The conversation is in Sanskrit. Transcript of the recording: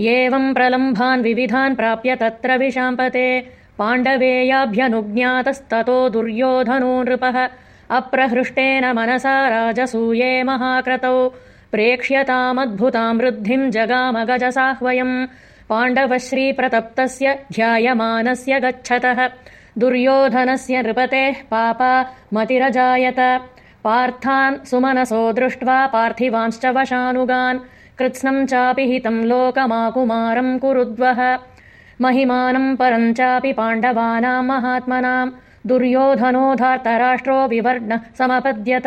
एवम् प्रलम्भान् विविधान् प्राप्य तत्र विशाम्पते। पाण्डवेयाभ्यनुज्ञातस्ततो दुर्योधनो नृपः। अप्रहृष्टेन मनसा राजसूये महाक्रतौ। प्रेक्ष्यतामद्भुताम् वृद्धिम् जगामगजसाह्वयम्। पाण्डवश्रीप्रतप्तस्य ध्यायमानस्य गच्छतः। दुर्योधनस्य नृपतेः पापा मतिरजायत। पार्थान् सुमनसो दृष्ट्वा पार्थिवांश्च वशानुगान् कृत्स्नम् चापि हितम् लोकमाकुमारम् कुरुद्वः। महिमानम् परम् चापि पाण्डवानाम् महात्मनाम् दुर्योधनो धार्तराष्ट्रो विवर्णः समपद्यत